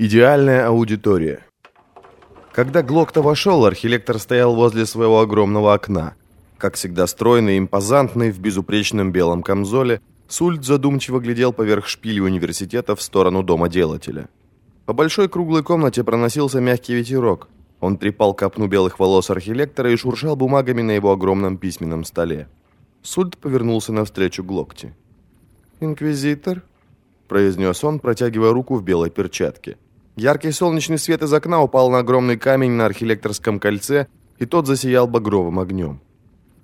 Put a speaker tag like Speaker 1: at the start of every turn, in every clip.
Speaker 1: Идеальная аудитория. Когда Глокта вошел, архилектор стоял возле своего огромного окна. Как всегда стройный и импозантный, в безупречном белом камзоле, Сульт задумчиво глядел поверх шпиля университета в сторону дома делателя. По большой круглой комнате проносился мягкий ветерок. Он трепал копну белых волос архилектора и шуршал бумагами на его огромном письменном столе. Сульт повернулся навстречу Глокте. «Инквизитор?» – произнес он, протягивая руку в белой перчатке. Яркий солнечный свет из окна упал на огромный камень на архилекторском кольце, и тот засиял багровым огнем.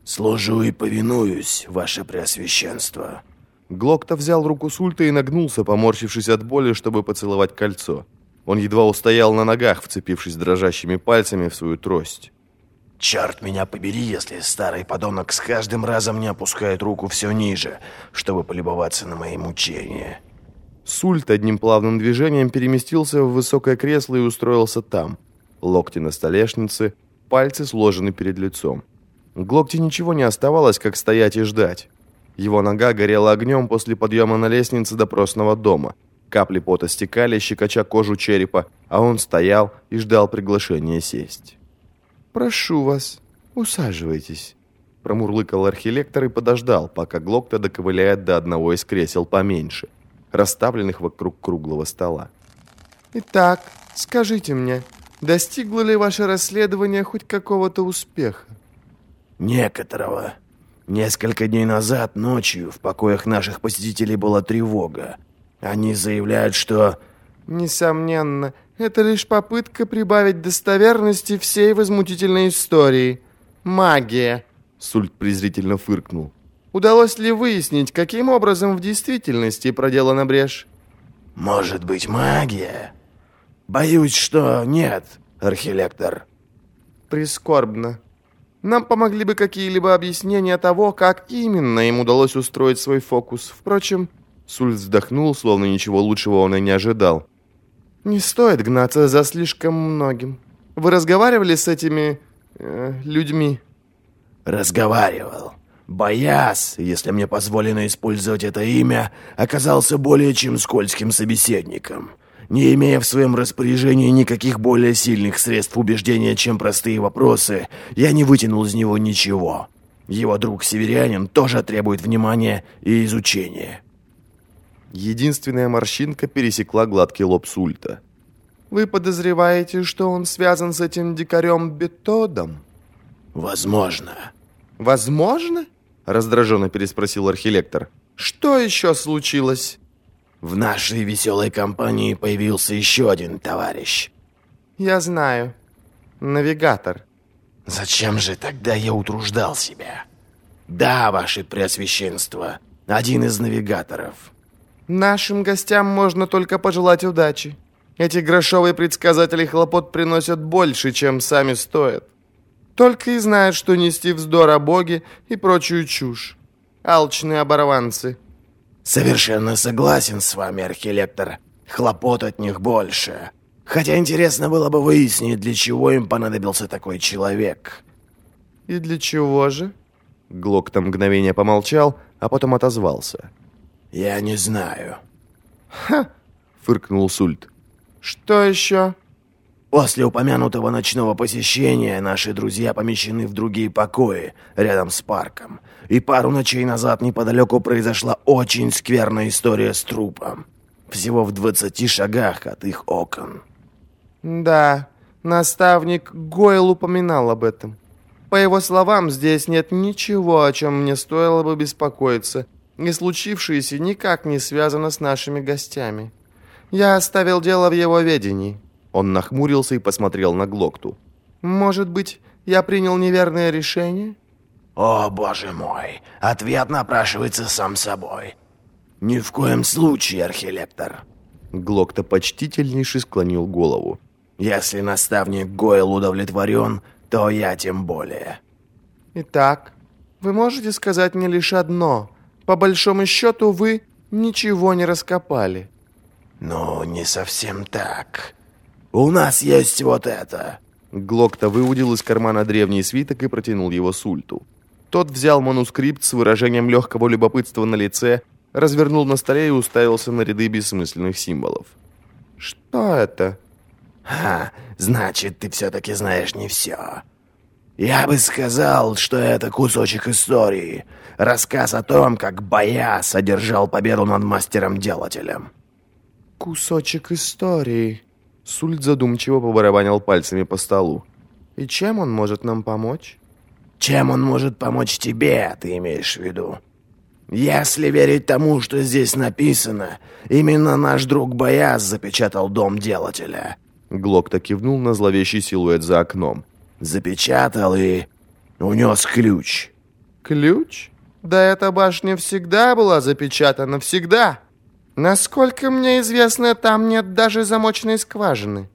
Speaker 2: «Служу и повинуюсь, ваше преосвященство».
Speaker 1: Глокта взял руку Сульта и нагнулся, поморщившись от боли, чтобы поцеловать кольцо. Он едва устоял на ногах, вцепившись дрожащими пальцами в свою трость.
Speaker 2: «Черт меня побери, если старый подонок с каждым разом не опускает руку все ниже, чтобы полюбоваться на мои мучения».
Speaker 1: Сульт одним плавным движением переместился в высокое кресло и устроился там. Локти на столешнице, пальцы сложены перед лицом. Глокте ничего не оставалось, как стоять и ждать. Его нога горела огнем после подъема на лестнице допросного дома. Капли пота стекали, щекоча кожу черепа, а он стоял и ждал приглашения сесть. «Прошу вас, усаживайтесь», — промурлыкал архилектор и подождал, пока Глокта доковыляет до одного из кресел поменьше, расставленных вокруг круглого стола. «Итак, скажите мне, достигло ли ваше расследование хоть какого-то успеха?»
Speaker 2: «Некоторого. Несколько дней назад, ночью, в покоях наших посетителей была тревога. Они заявляют, что...»
Speaker 3: «Несомненно, это лишь попытка прибавить достоверности всей возмутительной истории. Магия!»
Speaker 1: Сульт презрительно фыркнул.
Speaker 3: «Удалось ли выяснить, каким образом в действительности проделана брешь?»
Speaker 2: «Может быть, магия? Боюсь, что нет, архилектор».
Speaker 3: «Прискорбно. Нам помогли бы какие-либо объяснения того, как именно им удалось устроить свой фокус. Впрочем,
Speaker 1: Сульт вздохнул, словно ничего лучшего он и не ожидал.
Speaker 3: «Не стоит гнаться за слишком многим. Вы разговаривали с этими... Э, людьми?»
Speaker 2: «Разговаривал. Бояс, если мне позволено использовать это имя, оказался более чем скользким собеседником. Не имея в своем распоряжении никаких более сильных средств убеждения, чем простые вопросы, я не вытянул из него ничего. Его друг-северянин тоже требует внимания и изучения».
Speaker 1: Единственная морщинка пересекла гладкий лоб Сульта.
Speaker 3: «Вы подозреваете, что он связан с этим дикарем Бетодом?»
Speaker 2: «Возможно».
Speaker 3: «Возможно?» — раздраженно переспросил архилектор. «Что еще случилось?»
Speaker 2: «В нашей веселой компании появился еще один товарищ».
Speaker 3: «Я знаю. Навигатор».
Speaker 2: «Зачем же тогда я утруждал себя?» «Да, ваше преосвященство, один из навигаторов».
Speaker 3: Нашим гостям можно только пожелать удачи. Эти грошовые предсказатели хлопот приносят больше, чем сами стоят. Только и знают, что нести вздор о Боге и прочую чушь. Алчные оборванцы.
Speaker 2: Совершенно согласен с вами, архилектор. Хлопот от них больше. Хотя интересно было бы выяснить, для чего им понадобился такой человек.
Speaker 3: И для чего же?
Speaker 1: Глок на мгновение помолчал, а потом отозвался.
Speaker 2: «Я не знаю».
Speaker 3: «Ха!»
Speaker 1: — фыркнул Сульт.
Speaker 3: «Что еще?»
Speaker 2: После упомянутого ночного посещения наши друзья помещены в другие покои, рядом с парком. И пару ночей назад неподалеку произошла очень скверная история с трупом. Всего в двадцати шагах от их окон.
Speaker 3: Да, наставник Гойл упоминал об этом. По его словам, здесь нет ничего, о чем мне стоило бы беспокоиться, и случившееся никак не связано с нашими гостями. Я оставил дело в его ведении».
Speaker 1: Он нахмурился и посмотрел на Глокту.
Speaker 3: «Может быть, я принял неверное решение?»
Speaker 2: «О, боже мой! Ответ напрашивается сам собой. Ни в коем случае, архилектор!»
Speaker 1: Глокта почтительнейше склонил голову.
Speaker 2: «Если наставник Гойл удовлетворен, то я тем более».
Speaker 3: «Итак, вы можете сказать мне лишь одно. По большому счету, вы ничего не раскопали».
Speaker 2: «Ну, не совсем так. У нас есть вот это».
Speaker 1: Глокта выудил из кармана древний свиток и протянул его Сульту. Тот взял манускрипт с выражением легкого любопытства на лице, развернул на столе и уставился на ряды бессмысленных символов. Что это?
Speaker 2: Ха, значит, ты все-таки знаешь не все. Я бы сказал, что это кусочек истории. Рассказ о том, как Бояс одержал победу над мастером-делателем.
Speaker 1: Кусочек истории. Сульт задумчиво побарабанил пальцами по столу. И чем он может нам помочь?
Speaker 2: Чем он может помочь тебе, ты имеешь в виду? Если верить тому, что здесь написано, именно наш друг Бояс запечатал дом делателя.
Speaker 4: Глок-то кивнул на зловещий силуэт за окном.
Speaker 2: Запечатал и унес ключ.
Speaker 1: Ключ? Да эта башня всегда была запечатана, всегда. Насколько мне известно, там нет даже замочной скважины.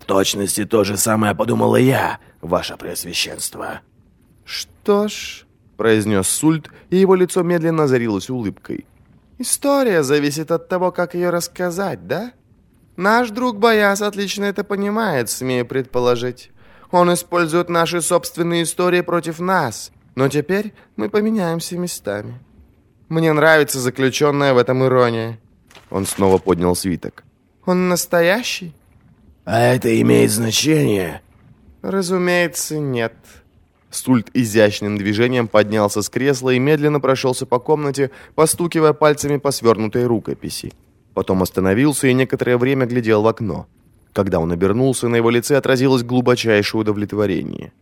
Speaker 2: В точности то же самое подумала я, ваше преосвященство.
Speaker 1: Что ж, произнес Сульт, и его лицо медленно озарилось улыбкой. История зависит от того, как ее рассказать, да? Наш друг Бояс отлично это понимает, смею предположить. Он использует наши собственные истории против нас, но теперь мы поменяемся местами. Мне нравится заключенная в этом ирония.
Speaker 4: Он снова поднял свиток.
Speaker 1: Он настоящий?
Speaker 2: А это имеет значение?
Speaker 1: Разумеется, нет.
Speaker 4: Стульт изящным движением поднялся с кресла и медленно прошелся по комнате, постукивая пальцами по свернутой рукописи. Потом остановился и некоторое время глядел в окно. Когда он обернулся, на его лице отразилось глубочайшее удовлетворение.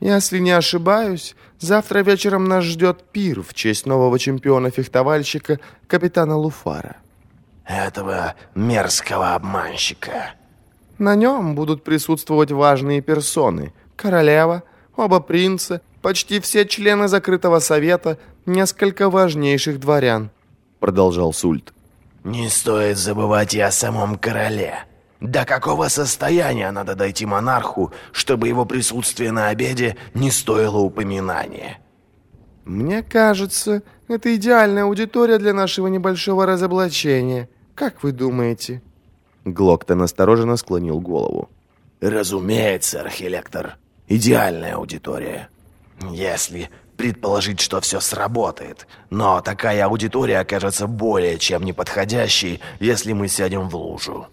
Speaker 1: «Если не ошибаюсь, завтра вечером нас ждет пир в честь нового чемпиона-фехтовальщика капитана Луфара».
Speaker 2: «Этого мерзкого обманщика».
Speaker 1: «На нем будут присутствовать важные персоны. Королева, оба принца, почти все члены закрытого совета, несколько важнейших дворян», — продолжал Сульт.
Speaker 2: «Не стоит забывать и о самом короле. До какого состояния надо дойти монарху, чтобы его присутствие на обеде не стоило упоминания?»
Speaker 1: «Мне кажется, это идеальная аудитория для нашего небольшого разоблачения. Как вы думаете?»
Speaker 4: Глоктон осторожно склонил голову.
Speaker 2: «Разумеется, архилектор идеальная аудитория. Если предположить, что все сработает. Но такая аудитория окажется более чем неподходящей, если мы сядем в лужу.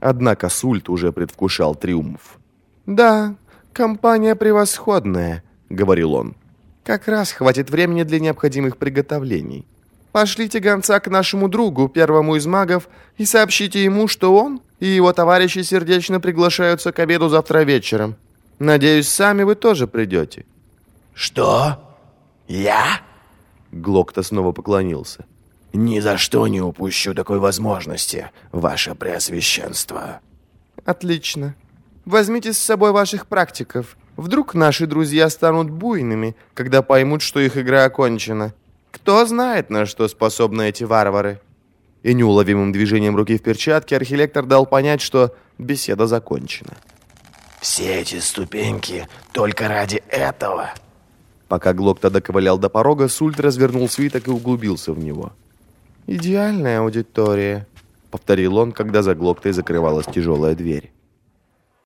Speaker 4: Однако Сульт уже предвкушал триумф.
Speaker 1: «Да, компания превосходная», — говорил он. «Как раз хватит времени для необходимых приготовлений. Пошлите гонца к нашему другу, первому из магов, и сообщите ему, что он и его товарищи сердечно приглашаются к обеду завтра вечером. Надеюсь, сами вы тоже придете».
Speaker 2: «Что? Я?»
Speaker 4: Глокта снова поклонился.
Speaker 2: «Ни за что не упущу такой возможности, ваше преосвященство».
Speaker 1: «Отлично. Возьмите с собой ваших практиков. Вдруг наши друзья станут буйными, когда поймут, что их игра окончена. Кто знает, на что способны эти варвары?»
Speaker 4: И неуловимым движением руки в перчатке архилектор дал понять, что беседа закончена.
Speaker 2: Все эти ступеньки только ради этого.
Speaker 4: Пока Глокта доковылял до порога, Сульт развернул свиток и углубился в него.
Speaker 1: «Идеальная аудитория», — повторил он, когда за Глоктой закрывалась тяжелая дверь.